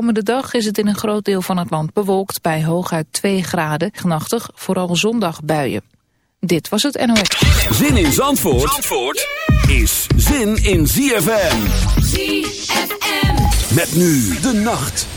Komende dag is het in een groot deel van het land bewolkt bij hooguit 2 graden. Nachtig, vooral zondag buien. Dit was het NOS. Zin in Zandvoort, Zandvoort is zin in ZFM. ZFM. Met nu de nacht.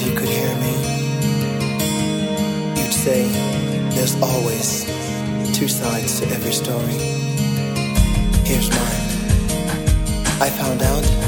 if you could hear me, you'd say there's always two sides to every story. Here's mine. I found out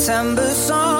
September song.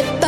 life.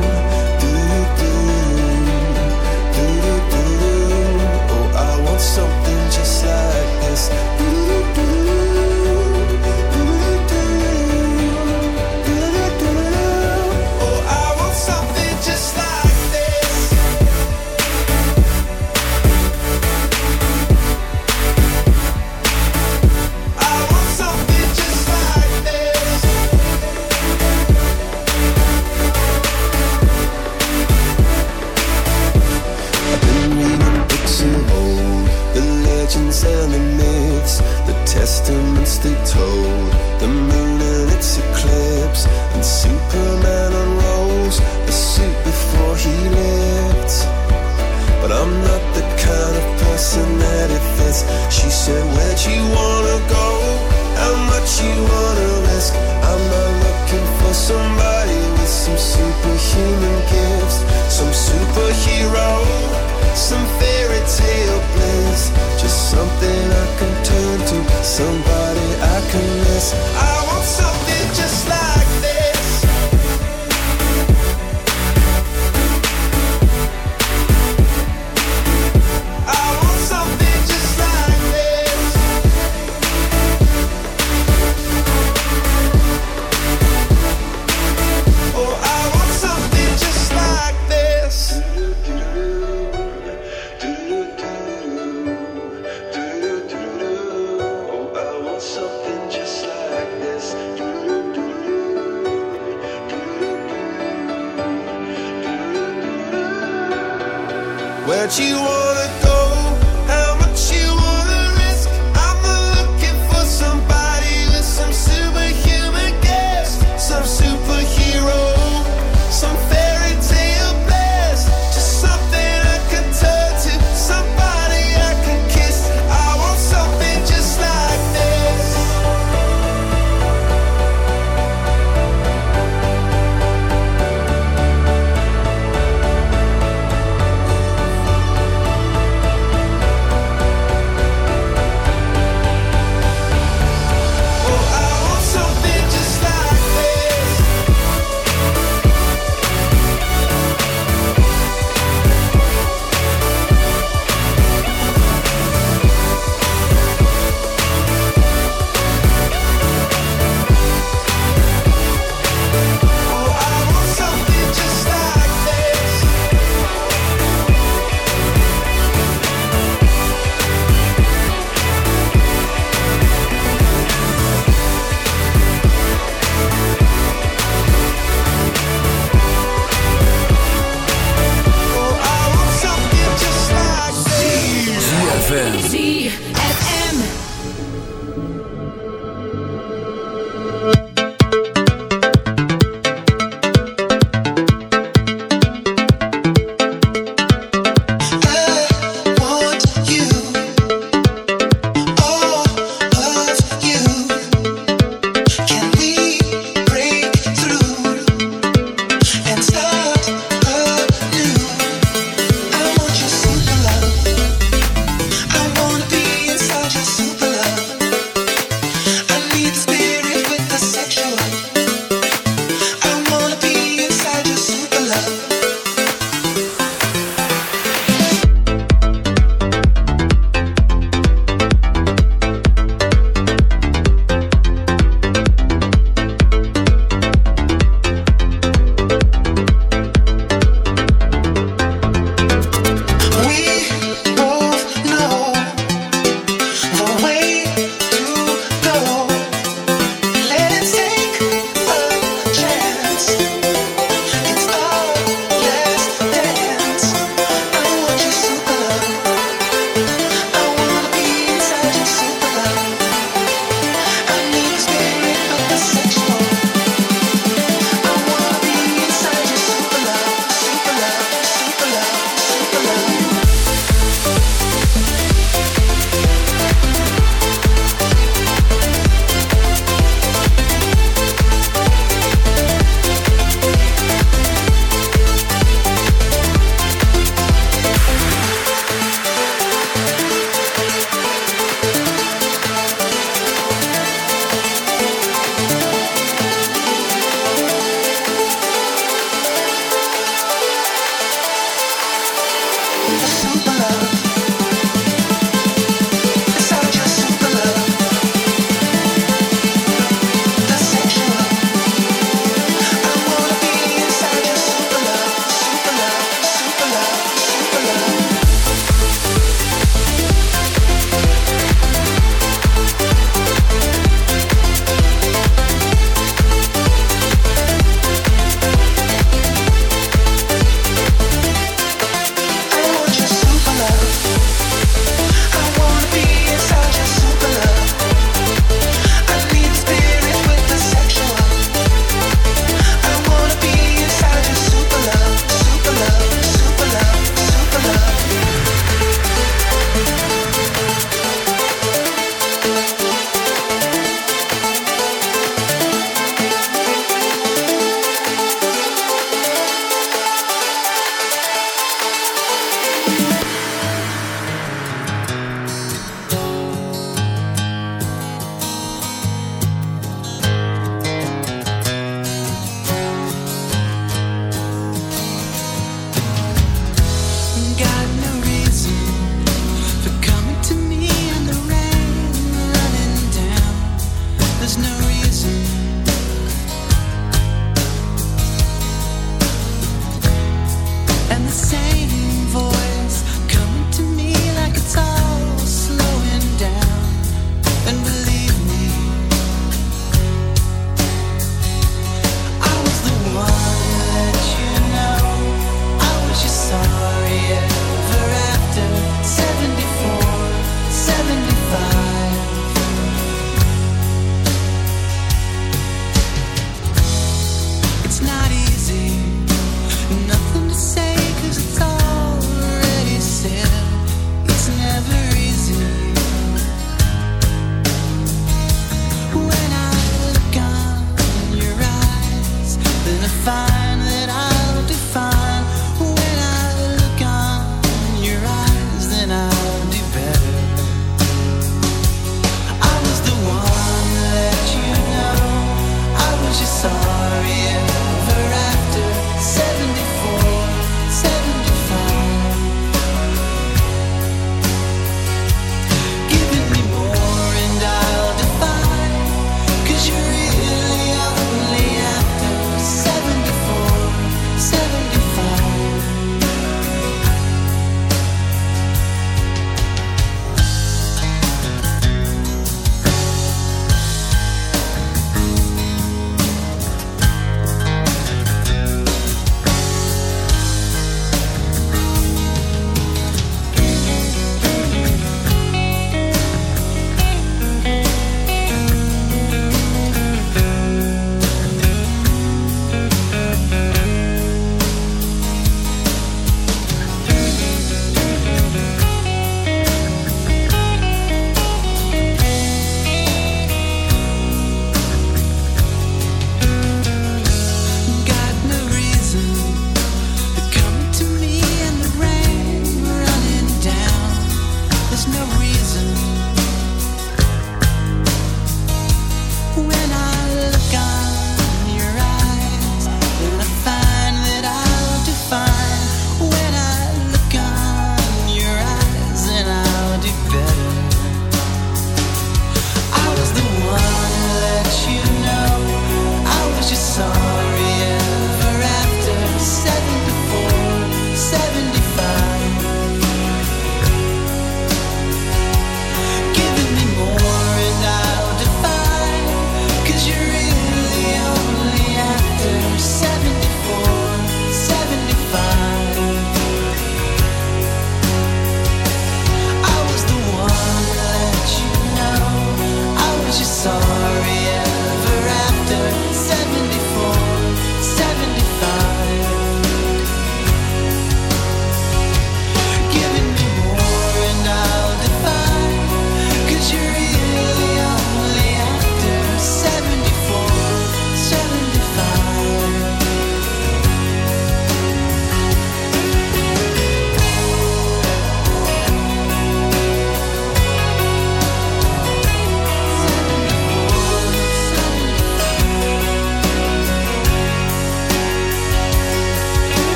us.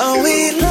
Are we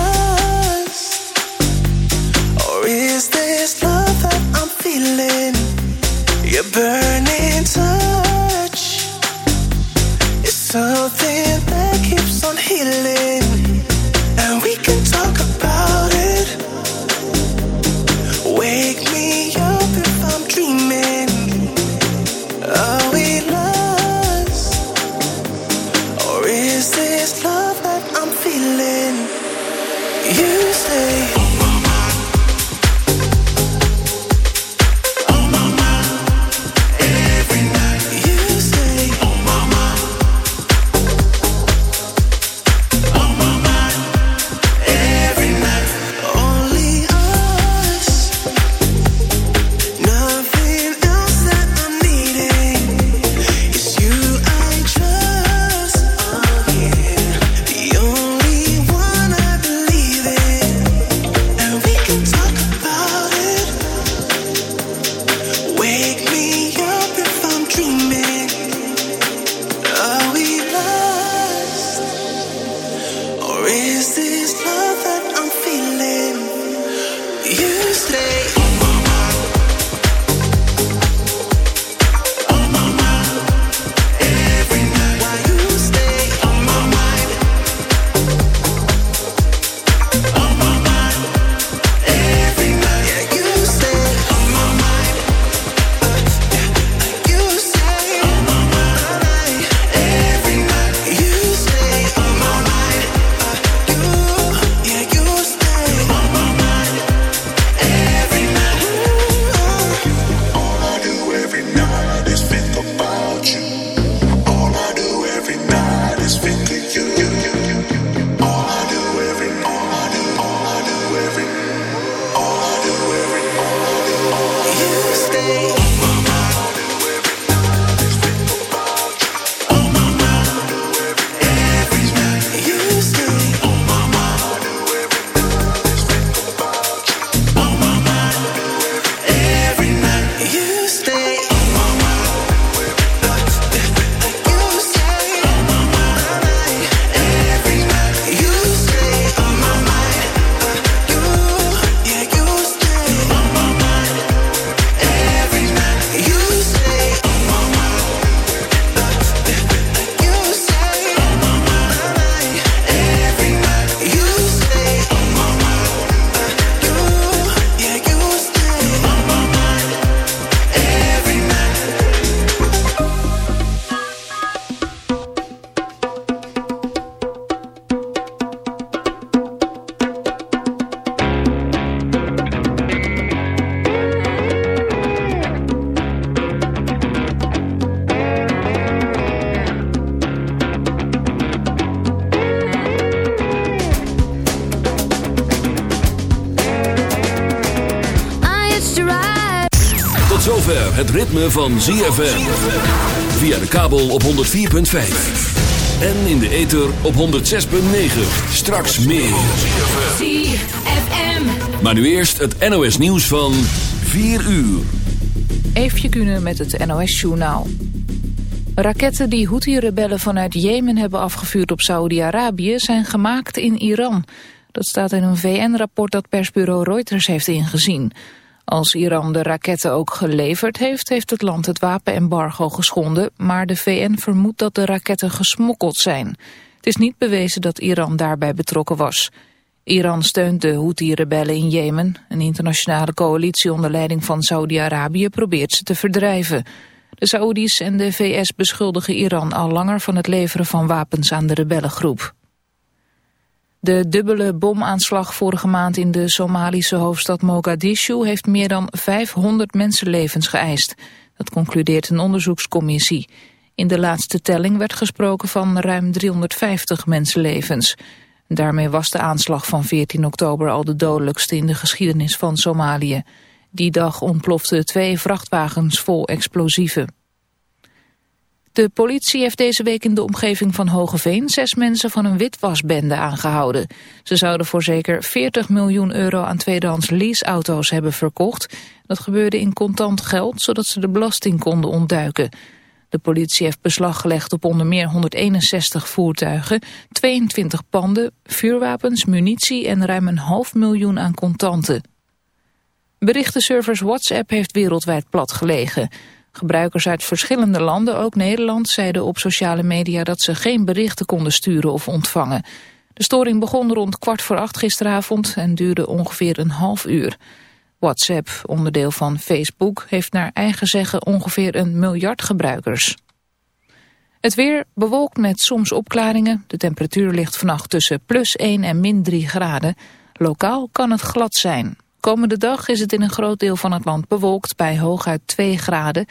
ritme van ZFM. Via de kabel op 104.5. En in de ether op 106.9. Straks meer. ZFM. Maar nu eerst het NOS nieuws van 4 uur. Eefje kunnen met het NOS-journaal. Raketten die Houthi-rebellen vanuit Jemen hebben afgevuurd op Saoedi-Arabië... zijn gemaakt in Iran. Dat staat in een VN-rapport dat persbureau Reuters heeft ingezien. Als Iran de raketten ook geleverd heeft... heeft het land het wapenembargo geschonden... maar de VN vermoedt dat de raketten gesmokkeld zijn. Het is niet bewezen dat Iran daarbij betrokken was... Iran steunt de Houthi-rebellen in Jemen. Een internationale coalitie onder leiding van Saudi-Arabië probeert ze te verdrijven. De Saoedi's en de VS beschuldigen Iran al langer van het leveren van wapens aan de rebellengroep. De dubbele bomaanslag vorige maand in de Somalische hoofdstad Mogadishu heeft meer dan 500 mensenlevens geëist. Dat concludeert een onderzoekscommissie. In de laatste telling werd gesproken van ruim 350 mensenlevens. Daarmee was de aanslag van 14 oktober al de dodelijkste in de geschiedenis van Somalië. Die dag ontploften twee vrachtwagens vol explosieven. De politie heeft deze week in de omgeving van Hogeveen zes mensen van een witwasbende aangehouden. Ze zouden voor zeker 40 miljoen euro aan tweedehands leaseauto's hebben verkocht. Dat gebeurde in contant geld, zodat ze de belasting konden ontduiken. De politie heeft beslag gelegd op onder meer 161 voertuigen, 22 panden, vuurwapens, munitie en ruim een half miljoen aan contanten. Berichtenservers WhatsApp heeft wereldwijd plat gelegen. Gebruikers uit verschillende landen, ook Nederland, zeiden op sociale media dat ze geen berichten konden sturen of ontvangen. De storing begon rond kwart voor acht gisteravond en duurde ongeveer een half uur. WhatsApp, onderdeel van Facebook, heeft naar eigen zeggen ongeveer een miljard gebruikers. Het weer bewolkt met soms opklaringen. De temperatuur ligt vannacht tussen plus 1 en min 3 graden. Lokaal kan het glad zijn. Komende dag is het in een groot deel van het land bewolkt bij hooguit 2 graden.